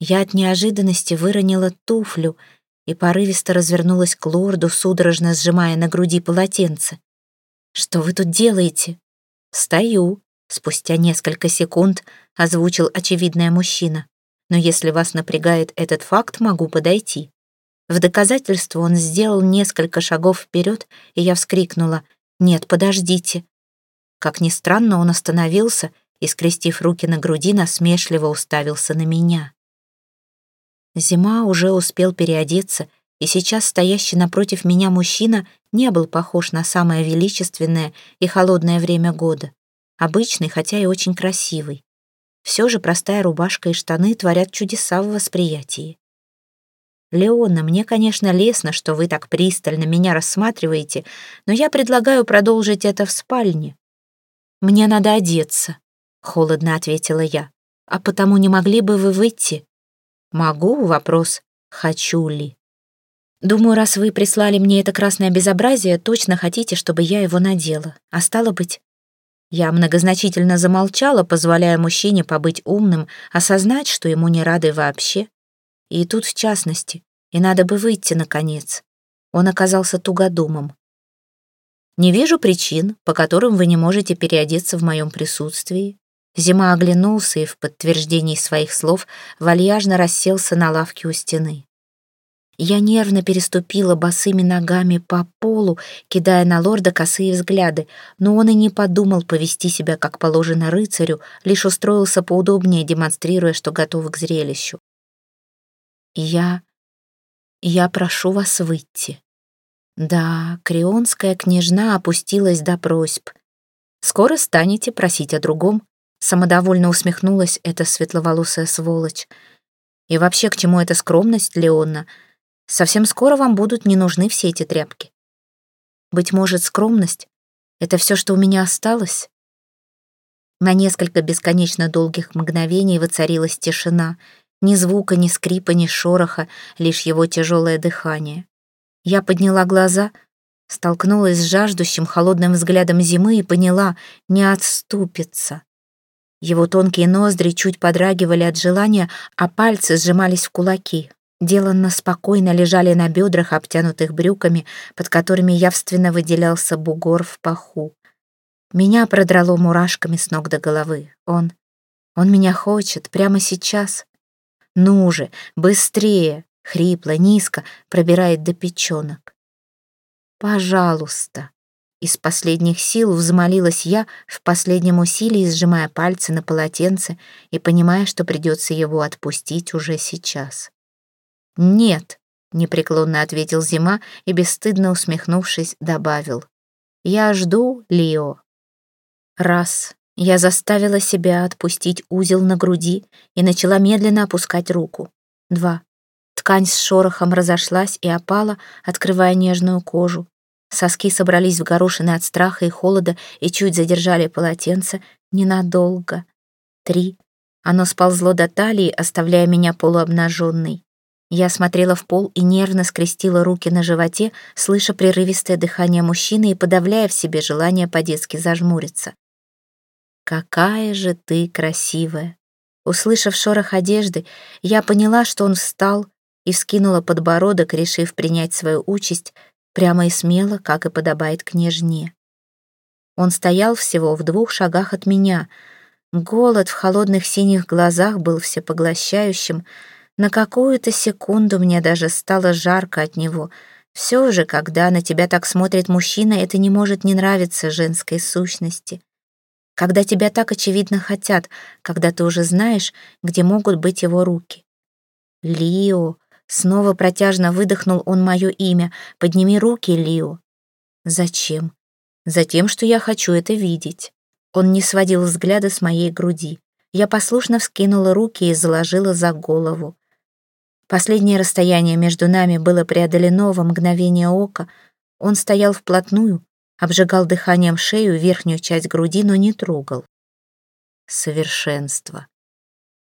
Я от неожиданности выронила туфлю и порывисто развернулась к лорду, судорожно сжимая на груди полотенце. «Что вы тут делаете?» «Стою», — спустя несколько секунд озвучил очевидное мужчина. «Но если вас напрягает этот факт, могу подойти». В доказательство он сделал несколько шагов вперед, и я вскрикнула «Нет, подождите». Как ни странно, он остановился и, скрестив руки на груди, насмешливо уставился на меня. Зима уже успел переодеться и сейчас стоящий напротив меня мужчина не был похож на самое величественное и холодное время года. Обычный, хотя и очень красивый. Все же простая рубашка и штаны творят чудеса в восприятии. «Леона, мне, конечно, лестно, что вы так пристально меня рассматриваете, но я предлагаю продолжить это в спальне». «Мне надо одеться», — холодно ответила я. «А потому не могли бы вы выйти?» «Могу, вопрос, хочу ли?» «Думаю, раз вы прислали мне это красное безобразие, точно хотите, чтобы я его надела. А стало быть...» Я многозначительно замолчала, позволяя мужчине побыть умным, осознать, что ему не рады вообще. И тут в частности, и надо бы выйти, наконец. Он оказался тугодумом. «Не вижу причин, по которым вы не можете переодеться в моем присутствии». Зима оглянулся и в подтверждении своих слов вальяжно расселся на лавке у стены. Я нервно переступила босыми ногами по полу, кидая на лорда косые взгляды, но он и не подумал повести себя, как положено рыцарю, лишь устроился поудобнее, демонстрируя, что готов к зрелищу. «Я... я прошу вас выйти». Да, крионская княжна опустилась до просьб. «Скоро станете просить о другом», — самодовольно усмехнулась эта светловолосая сволочь. «И вообще, к чему эта скромность, Леонна? Совсем скоро вам будут не нужны все эти тряпки. Быть может, скромность — это все, что у меня осталось?» На несколько бесконечно долгих мгновений воцарилась тишина — ни звука, ни скрипа, ни шороха, лишь его тяжелое дыхание. Я подняла глаза, столкнулась с жаждущим холодным взглядом зимы и поняла — не отступится. Его тонкие ноздри чуть подрагивали от желания, а пальцы сжимались в кулаки. Деланно спокойно лежали на бедрах, обтянутых брюками, под которыми явственно выделялся бугор в паху. Меня продрало мурашками с ног до головы. Он... он меня хочет прямо сейчас. Ну же, быстрее!» Хрипло, низко, пробирает до печенок. «Пожалуйста!» Из последних сил взмолилась я, в последнем усилии сжимая пальцы на полотенце и понимая, что придется его отпустить уже сейчас. «Нет», — непреклонно ответил Зима и, бесстыдно усмехнувшись, добавил. «Я жду, Лио». Раз, я заставила себя отпустить узел на груди и начала медленно опускать руку. Два. Ткань с шорохом разошлась и опала, открывая нежную кожу. Соски собрались в горошины от страха и холода и чуть задержали полотенце ненадолго. Три. Оно сползло до талии, оставляя меня полуобнаженной. Я смотрела в пол и нервно скрестила руки на животе, слыша прерывистое дыхание мужчины и подавляя в себе желание по-детски зажмуриться. «Какая же ты красивая!» Услышав шорох одежды, я поняла, что он встал и вскинула подбородок, решив принять свою участь прямо и смело, как и подобает княжне. Он стоял всего в двух шагах от меня. Голод в холодных синих глазах был всепоглощающим. На какую-то секунду мне даже стало жарко от него. Все же, когда на тебя так смотрит мужчина, это не может не нравиться женской сущности когда тебя так очевидно хотят, когда ты уже знаешь, где могут быть его руки. «Лио!» — снова протяжно выдохнул он мое имя. «Подними руки, Лио!» «Зачем?» «Затем, что я хочу это видеть». Он не сводил взгляда с моей груди. Я послушно вскинула руки и заложила за голову. Последнее расстояние между нами было преодолено во мгновение ока. Он стоял вплотную, обжигал дыханием шею, верхнюю часть груди, но не трогал. Совершенство.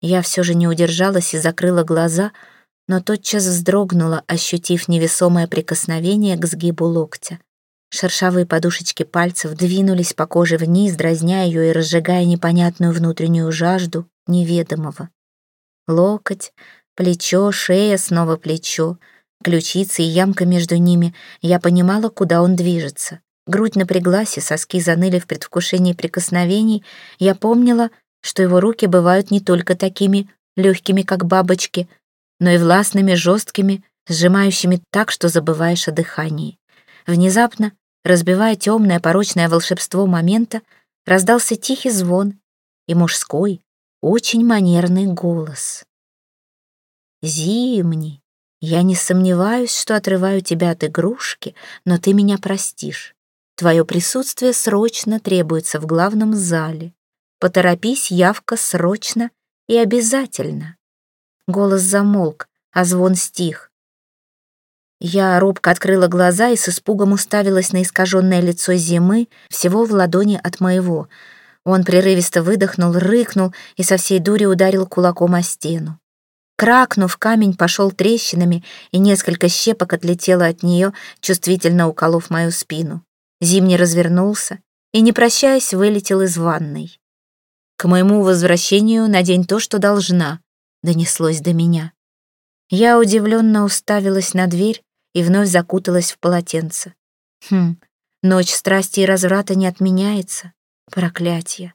Я все же не удержалась и закрыла глаза, но тотчас вздрогнула, ощутив невесомое прикосновение к сгибу локтя. Шершавые подушечки пальцев двинулись по коже вниз, дразня ее и разжигая непонятную внутреннюю жажду неведомого. Локоть, плечо, шея, снова плечо, ключицы и ямка между ними. Я понимала, куда он движется. Грудь напряглась, и соски заныли в предвкушении прикосновений. Я помнила, что его руки бывают не только такими легкими, как бабочки, но и властными, жесткими, сжимающими так, что забываешь о дыхании. Внезапно, разбивая темное порочное волшебство момента, раздался тихий звон и мужской, очень манерный голос. Зимний, Я не сомневаюсь, что отрываю тебя от игрушки, но ты меня простишь. Твое присутствие срочно требуется в главном зале. Поторопись, явка срочно и обязательно. Голос замолк, а звон стих. Я робко открыла глаза и с испугом уставилась на искаженное лицо зимы, всего в ладони от моего. Он прерывисто выдохнул, рыкнул и со всей дури ударил кулаком о стену. Кракнув, камень пошел трещинами, и несколько щепок отлетело от нее, чувствительно уколов мою спину. Зимний развернулся и, не прощаясь, вылетел из ванной. «К моему возвращению надень то, что должна», — донеслось до меня. Я удивленно уставилась на дверь и вновь закуталась в полотенце. Хм, ночь страсти и разврата не отменяется. Проклятие.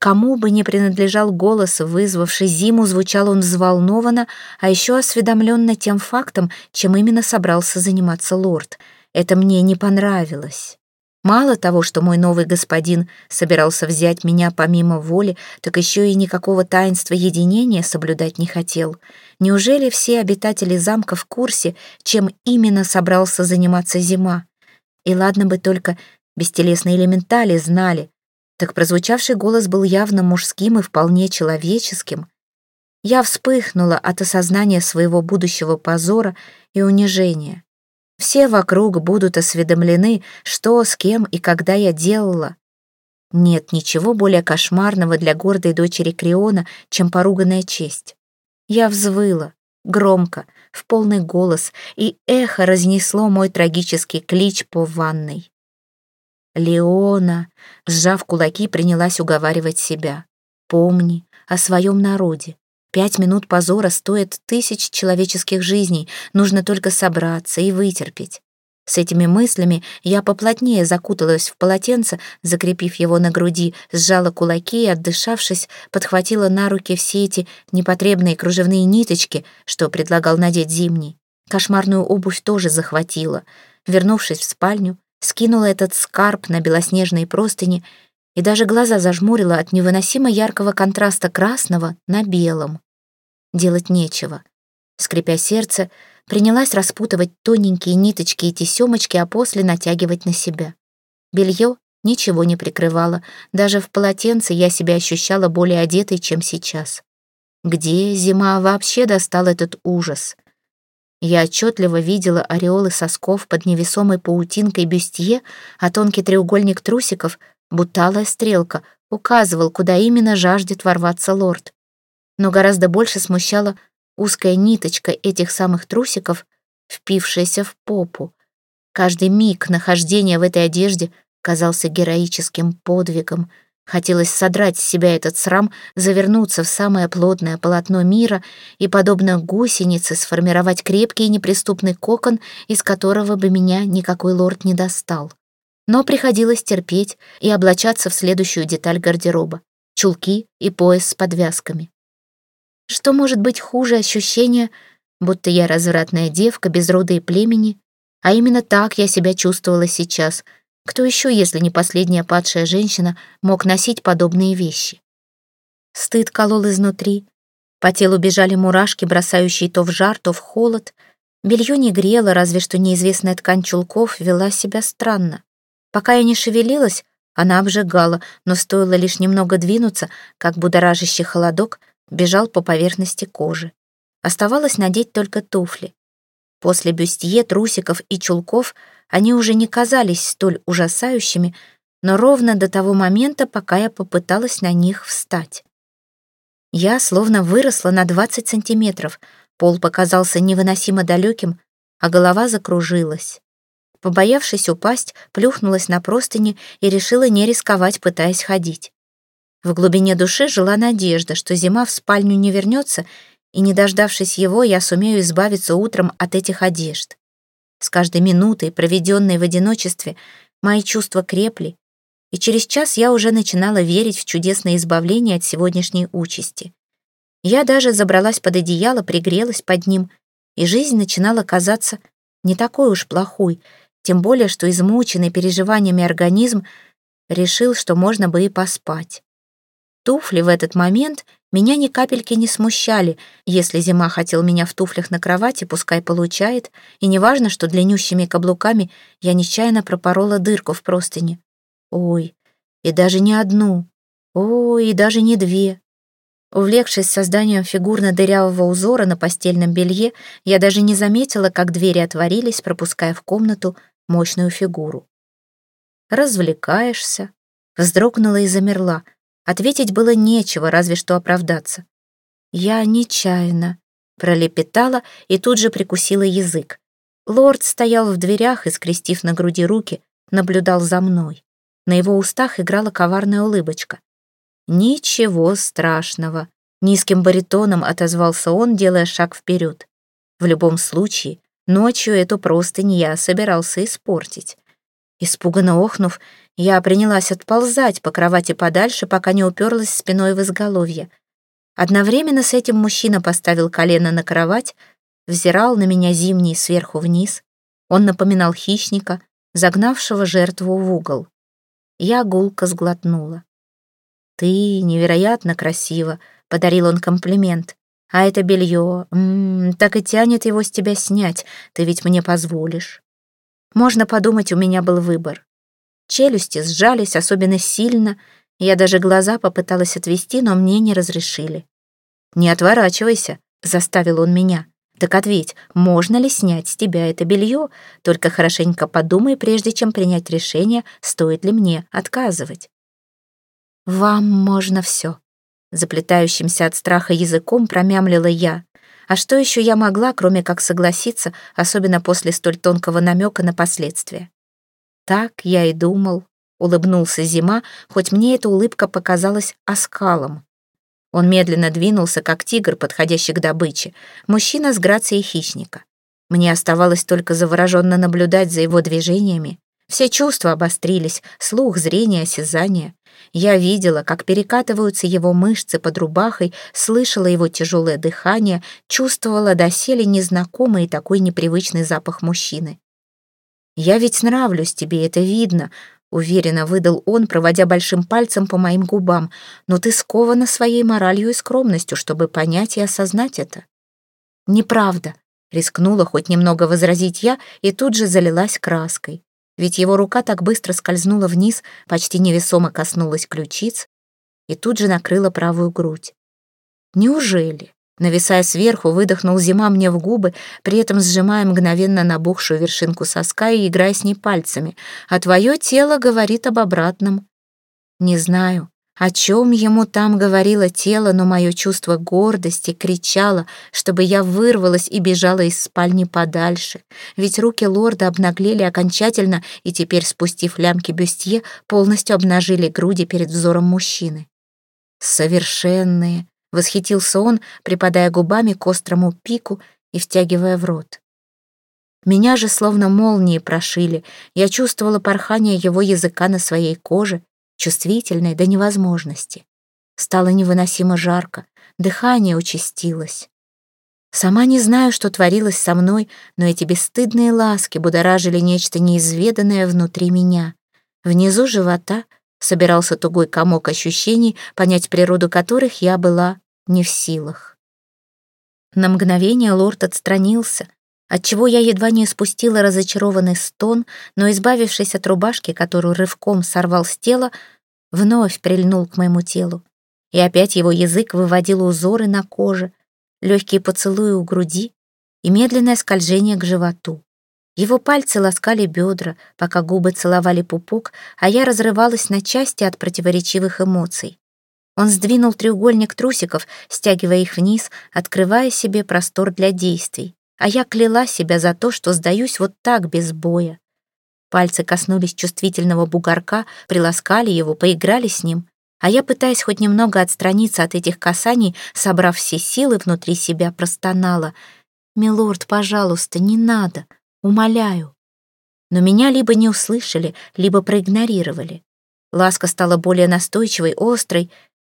Кому бы не принадлежал голос, вызвавший зиму, звучал он взволнованно, а еще осведомленно тем фактом, чем именно собрался заниматься лорд. Это мне не понравилось. Мало того, что мой новый господин собирался взять меня помимо воли, так еще и никакого таинства единения соблюдать не хотел. Неужели все обитатели замка в курсе, чем именно собрался заниматься зима? И ладно бы только бестелесные элементали знали, так прозвучавший голос был явно мужским и вполне человеческим. Я вспыхнула от осознания своего будущего позора и унижения. Все вокруг будут осведомлены, что, с кем и когда я делала. Нет ничего более кошмарного для гордой дочери Криона, чем поруганная честь. Я взвыла, громко, в полный голос, и эхо разнесло мой трагический клич по ванной. Леона, сжав кулаки, принялась уговаривать себя. «Помни о своем народе. Пять минут позора стоят тысяч человеческих жизней, нужно только собраться и вытерпеть». С этими мыслями я поплотнее закуталась в полотенце, закрепив его на груди, сжала кулаки и, отдышавшись, подхватила на руки все эти непотребные кружевные ниточки, что предлагал надеть зимний. Кошмарную обувь тоже захватила. Вернувшись в спальню, скинула этот скарб на белоснежные простыни и даже глаза зажмурила от невыносимо яркого контраста красного на белом. Делать нечего. Скрипя сердце, принялась распутывать тоненькие ниточки и тесемочки, а после натягивать на себя. Белье ничего не прикрывало, даже в полотенце я себя ощущала более одетой, чем сейчас. Где зима вообще достал этот ужас — я отчетливо видела ореолы сосков под невесомой паутинкой бюстье, а тонкий треугольник трусиков, будто алая стрелка, указывал, куда именно жаждет ворваться лорд. Но гораздо больше смущала узкая ниточка этих самых трусиков, впившаяся в попу. Каждый миг нахождения в этой одежде казался героическим подвигом — Хотелось содрать с себя этот срам, завернуться в самое плотное полотно мира и, подобно гусенице, сформировать крепкий и неприступный кокон, из которого бы меня никакой лорд не достал. Но приходилось терпеть и облачаться в следующую деталь гардероба — чулки и пояс с подвязками. Что может быть хуже ощущения, будто я развратная девка без рода и племени, а именно так я себя чувствовала сейчас — кто еще, если не последняя падшая женщина, мог носить подобные вещи? Стыд колол изнутри. По телу бежали мурашки, бросающие то в жар, то в холод. Белье не грело, разве что неизвестная ткань чулков вела себя странно. Пока я не шевелилась, она обжигала, но стоило лишь немного двинуться, как будоражащий холодок бежал по поверхности кожи. Оставалось надеть только туфли. После бюстье, трусиков и чулков они уже не казались столь ужасающими, но ровно до того момента, пока я попыталась на них встать. Я словно выросла на 20 сантиметров, пол показался невыносимо далеким, а голова закружилась. Побоявшись упасть, плюхнулась на простыни и решила не рисковать, пытаясь ходить. В глубине души жила надежда, что зима в спальню не вернется, и, не дождавшись его, я сумею избавиться утром от этих одежд. С каждой минутой, проведенной в одиночестве, мои чувства крепли, и через час я уже начинала верить в чудесное избавление от сегодняшней участи. Я даже забралась под одеяло, пригрелась под ним, и жизнь начинала казаться не такой уж плохой, тем более, что измученный переживаниями организм решил, что можно бы и поспать. Туфли в этот момент Меня ни капельки не смущали. Если зима хотел меня в туфлях на кровати, пускай получает. И неважно, что длиннющими каблуками я нечаянно пропорола дырку в простыне. Ой, и даже не одну. Ой, и даже не две. Увлекшись созданием фигурно-дырявого узора на постельном белье, я даже не заметила, как двери отворились, пропуская в комнату мощную фигуру. «Развлекаешься?» Вздрогнула и замерла — Ответить было нечего, разве что оправдаться. «Я нечаянно», — пролепетала и тут же прикусила язык. Лорд стоял в дверях и, скрестив на груди руки, наблюдал за мной. На его устах играла коварная улыбочка. «Ничего страшного», — низким баритоном отозвался он, делая шаг вперед. «В любом случае, ночью эту простынь я собирался испортить. Испуганно охнув, я принялась отползать по кровати подальше, пока не уперлась спиной в изголовье. Одновременно с этим мужчина поставил колено на кровать, взирал на меня зимний сверху вниз. Он напоминал хищника, загнавшего жертву в угол. Я гулко сглотнула. «Ты невероятно красива», — подарил он комплимент. «А это белье, м -м, так и тянет его с тебя снять, ты ведь мне позволишь». Можно подумать, у меня был выбор. Челюсти сжались особенно сильно, я даже глаза попыталась отвести, но мне не разрешили. «Не отворачивайся», — заставил он меня. «Так ответь, можно ли снять с тебя это белье? Только хорошенько подумай, прежде чем принять решение, стоит ли мне отказывать». «Вам можно все», — заплетающимся от страха языком промямлила я. А что еще я могла, кроме как согласиться, особенно после столь тонкого намека на последствия? Так я и думал, улыбнулся Зима, хоть мне эта улыбка показалась оскалом. Он медленно двинулся, как тигр, подходящий к добыче, мужчина с грацией хищника. Мне оставалось только завороженно наблюдать за его движениями. Все чувства обострились, слух, зрение, осязание. Я видела, как перекатываются его мышцы под рубахой, слышала его тяжелое дыхание, чувствовала доселе незнакомый и такой непривычный запах мужчины. «Я ведь нравлюсь тебе, это видно», — уверенно выдал он, проводя большим пальцем по моим губам, «но ты скована своей моралью и скромностью, чтобы понять и осознать это». «Неправда», — рискнула хоть немного возразить я и тут же залилась краской ведь его рука так быстро скользнула вниз, почти невесомо коснулась ключиц и тут же накрыла правую грудь. Неужели? Нависая сверху, выдохнул зима мне в губы, при этом сжимая мгновенно набухшую вершинку соска и играя с ней пальцами. А твое тело говорит об обратном. Не знаю, о чем ему там говорило тело, но мое чувство гордости кричало, чтобы я вырвалась и бежала из спальни подальше. Ведь руки лорда обнаглели окончательно и теперь, спустив лямки бюстье, полностью обнажили груди перед взором мужчины. «Совершенные!» — восхитился он, припадая губами к острому пику и втягивая в рот. Меня же словно молнии прошили. Я чувствовала порхание его языка на своей коже, чувствительной до невозможности. Стало невыносимо жарко, дыхание участилось. Сама не знаю, что творилось со мной, но эти бесстыдные ласки будоражили нечто неизведанное внутри меня. Внизу живота собирался тугой комок ощущений, понять природу которых я была не в силах. На мгновение лорд отстранился, отчего я едва не спустила разочарованный стон, но, избавившись от рубашки, которую рывком сорвал с тела, вновь прильнул к моему телу. И опять его язык выводил узоры на коже, легкие поцелуи у груди и медленное скольжение к животу. Его пальцы ласкали бедра, пока губы целовали пупок, а я разрывалась на части от противоречивых эмоций. Он сдвинул треугольник трусиков, стягивая их вниз, открывая себе простор для действий а я кляла себя за то, что сдаюсь вот так без боя. Пальцы коснулись чувствительного бугорка, приласкали его, поиграли с ним, а я, пытаясь хоть немного отстраниться от этих касаний, собрав все силы внутри себя, простонала. «Милорд, пожалуйста, не надо, умоляю». Но меня либо не услышали, либо проигнорировали. Ласка стала более настойчивой, острой.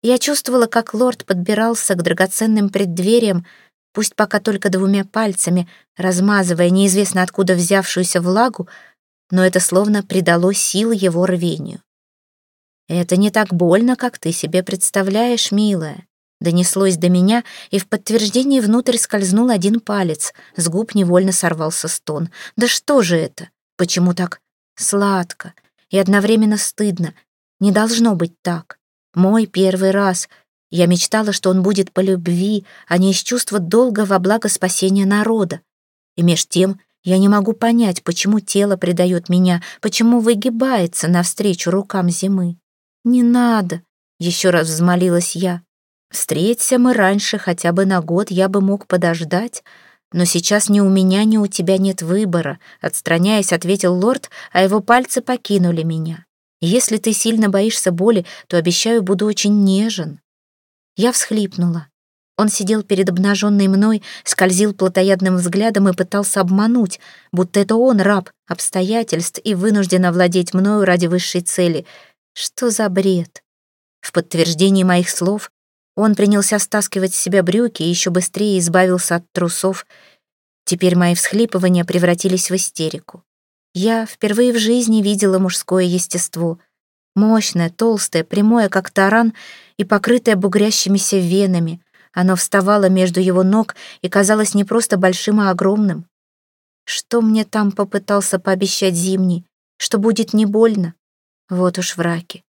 Я чувствовала, как лорд подбирался к драгоценным преддвериям, пусть пока только двумя пальцами, размазывая неизвестно откуда взявшуюся влагу, но это словно придало сил его рвению. «Это не так больно, как ты себе представляешь, милая», Донеслось до меня, и в подтверждении внутрь скользнул один палец. С губ невольно сорвался стон. «Да что же это? Почему так сладко и одновременно стыдно? Не должно быть так. Мой первый раз. Я мечтала, что он будет по любви, а не из чувства долга во благо спасения народа. И меж тем я не могу понять, почему тело предает меня, почему выгибается навстречу рукам зимы. «Не надо», — еще раз взмолилась я. Встреться мы раньше хотя бы на год, я бы мог подождать, но сейчас ни у меня, ни у тебя нет выбора, отстраняясь, ответил лорд, а его пальцы покинули меня. Если ты сильно боишься боли, то, обещаю, буду очень нежен. Я всхлипнула. Он сидел перед обнаженной мной, скользил плотоядным взглядом и пытался обмануть, будто это он раб обстоятельств и вынужден овладеть мною ради высшей цели. Что за бред? В подтверждении моих слов он принялся стаскивать с себя брюки и еще быстрее избавился от трусов. Теперь мои всхлипывания превратились в истерику. Я впервые в жизни видела мужское естество. Мощное, толстое, прямое, как таран, и покрытое бугрящимися венами. Оно вставало между его ног и казалось не просто большим, а огромным. Что мне там попытался пообещать Зимний? Что будет не больно? Вот уж враки.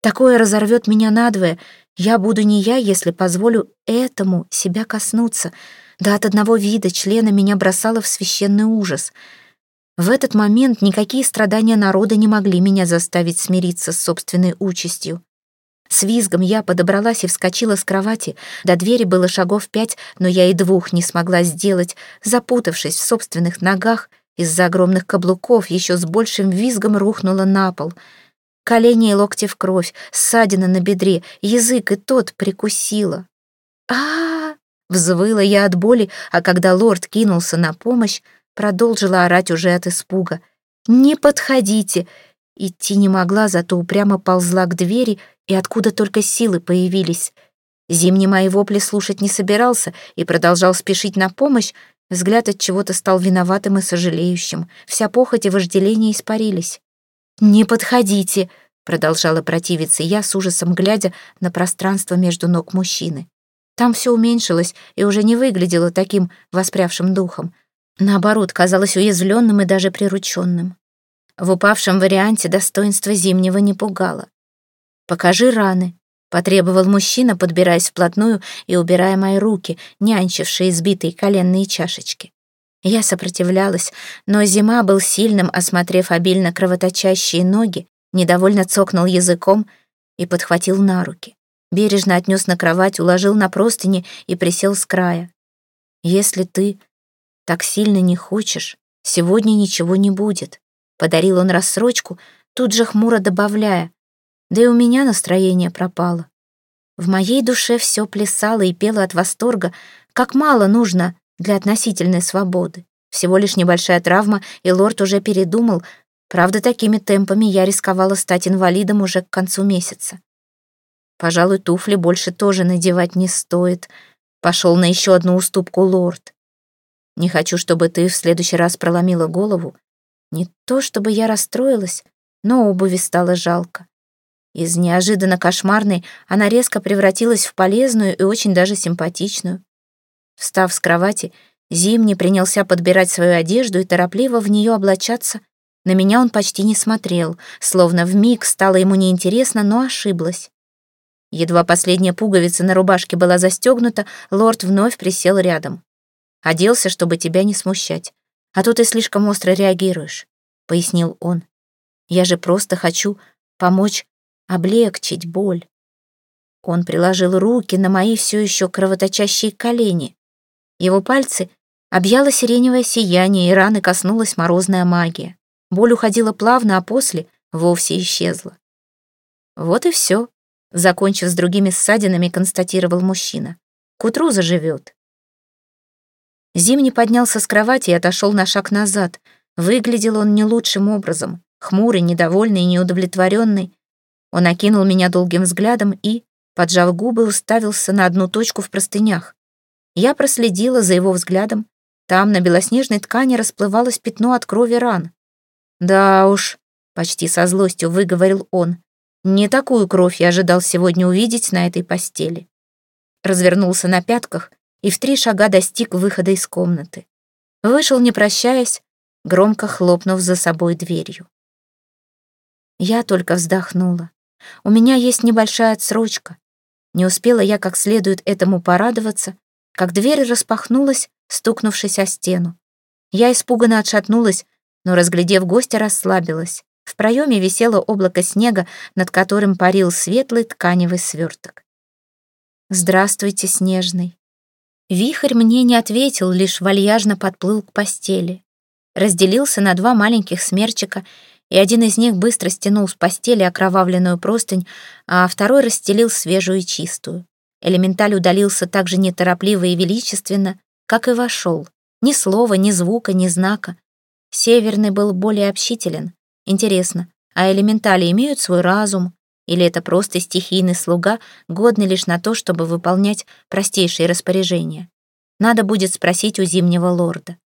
Такое разорвет меня надвое. Я буду не я, если позволю этому себя коснуться. Да от одного вида члена меня бросало в священный ужас. В этот момент никакие страдания народа не могли меня заставить смириться с собственной участью. С визгом я подобралась и вскочила с кровати. До двери было шагов пять, но я и двух не смогла сделать, запутавшись в собственных ногах, из-за огромных каблуков еще с большим визгом рухнула на пол — Колени и локти в кровь, ссадина на бедре, язык и тот прикусила. а, -а, Взвыла я от боли, а когда лорд кинулся на помощь, продолжила орать уже от испуга. «Не подходите!» Идти не могла, зато упрямо ползла к двери, и откуда только силы появились. Зимний мои вопли слушать не собирался и продолжал спешить на помощь, взгляд от чего-то стал виноватым и сожалеющим. Вся похоть и вожделение испарились. «Не подходите!» — продолжала противиться я, с ужасом глядя на пространство между ног мужчины. Там все уменьшилось и уже не выглядело таким воспрявшим духом. Наоборот, казалось уязвленным и даже прирученным. В упавшем варианте достоинство Зимнего не пугало. «Покажи раны», — потребовал мужчина, подбираясь вплотную и убирая мои руки, нянчившие избитые коленные чашечки. Я сопротивлялась, но зима был сильным, осмотрев обильно кровоточащие ноги, недовольно цокнул языком и подхватил на руки. Бережно отнес на кровать, уложил на простыни и присел с края. «Если ты так сильно не хочешь, сегодня ничего не будет», — подарил он рассрочку, тут же хмуро добавляя, «да и у меня настроение пропало». В моей душе все плясало и пело от восторга, как мало нужно для относительной свободы. Всего лишь небольшая травма, и лорд уже передумал. Правда, такими темпами я рисковала стать инвалидом уже к концу месяца. Пожалуй, туфли больше тоже надевать не стоит. Пошел на еще одну уступку лорд. Не хочу, чтобы ты в следующий раз проломила голову. Не то, чтобы я расстроилась, но обуви стало жалко. Из неожиданно кошмарной она резко превратилась в полезную и очень даже симпатичную. Встав с кровати, Зимний принялся подбирать свою одежду и торопливо в нее облачаться. На меня он почти не смотрел, словно в миг стало ему неинтересно, но ошиблась. Едва последняя пуговица на рубашке была застегнута, лорд вновь присел рядом. «Оделся, чтобы тебя не смущать. А то ты слишком остро реагируешь», — пояснил он. «Я же просто хочу помочь облегчить боль». Он приложил руки на мои все еще кровоточащие колени. Его пальцы объяло сиреневое сияние, и раны коснулась морозная магия. Боль уходила плавно, а после вовсе исчезла. Вот и все, закончив с другими ссадинами, констатировал мужчина. К утру заживет. Зимний поднялся с кровати и отошел на шаг назад. Выглядел он не лучшим образом. Хмурый, недовольный и неудовлетворенный. Он окинул меня долгим взглядом и, поджав губы, уставился на одну точку в простынях. Я проследила за его взглядом. Там на белоснежной ткани расплывалось пятно от крови ран. «Да уж», — почти со злостью выговорил он, «не такую кровь я ожидал сегодня увидеть на этой постели». развернулся на пятках и в три шага достиг выхода из комнаты. Вышел, не прощаясь, громко хлопнув за собой дверью. Я только вздохнула. У меня есть небольшая отсрочка. Не успела я как следует этому порадоваться, как дверь распахнулась, стукнувшись о стену. Я испуганно отшатнулась, но, разглядев гостя, расслабилась. В проеме висело облако снега, над которым парил светлый тканевый сверток. «Здравствуйте, Снежный». Вихрь мне не ответил, лишь вальяжно подплыл к постели. Разделился на два маленьких смерчика, и один из них быстро стянул с постели окровавленную простынь, а второй расстелил свежую и чистую. Элементаль удалился так же неторопливо и величественно, как и вошел. Ни слова, ни звука, ни знака. Северный был более общителен. Интересно, а элементали имеют свой разум? Или это просто стихийный слуга, годный лишь на то, чтобы выполнять простейшие распоряжения? Надо будет спросить у зимнего лорда.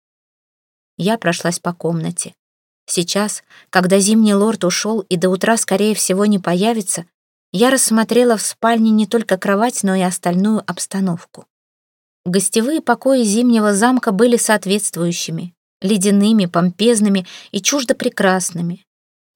Я прошлась по комнате. Сейчас, когда зимний лорд ушел и до утра, скорее всего, не появится, я рассмотрела в спальне не только кровать, но и остальную обстановку. Гостевые покои зимнего замка были соответствующими, ледяными, помпезными и чуждо прекрасными.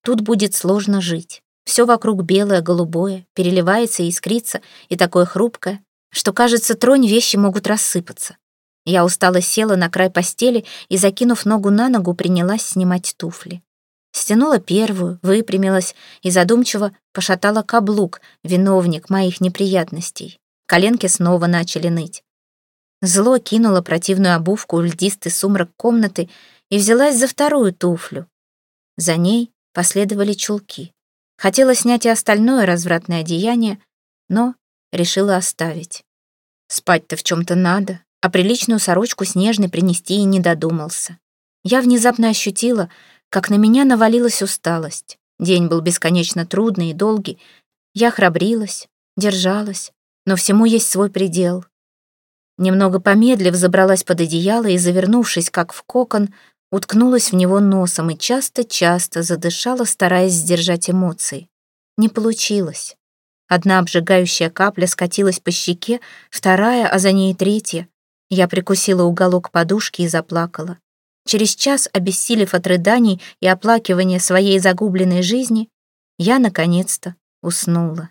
Тут будет сложно жить. Все вокруг белое, голубое, переливается и искрится, и такое хрупкое, что, кажется, тронь вещи могут рассыпаться. Я устало села на край постели и, закинув ногу на ногу, принялась снимать туфли. Стянула первую, выпрямилась и задумчиво пошатала каблук, виновник моих неприятностей. Коленки снова начали ныть. Зло кинула противную обувку в льдистый сумрак комнаты и взялась за вторую туфлю. За ней последовали чулки. Хотела снять и остальное развратное одеяние, но решила оставить. Спать-то в чем-то надо, а приличную сорочку снежной принести и не додумался. Я внезапно ощутила, как на меня навалилась усталость. День был бесконечно трудный и долгий. Я храбрилась, держалась, но всему есть свой предел. Немного помедлив, забралась под одеяло и, завернувшись, как в кокон, уткнулась в него носом и часто-часто задышала, стараясь сдержать эмоции. Не получилось. Одна обжигающая капля скатилась по щеке, вторая, а за ней третья. Я прикусила уголок подушки и заплакала. Через час, обессилев от рыданий и оплакивания своей загубленной жизни, я, наконец-то, уснула.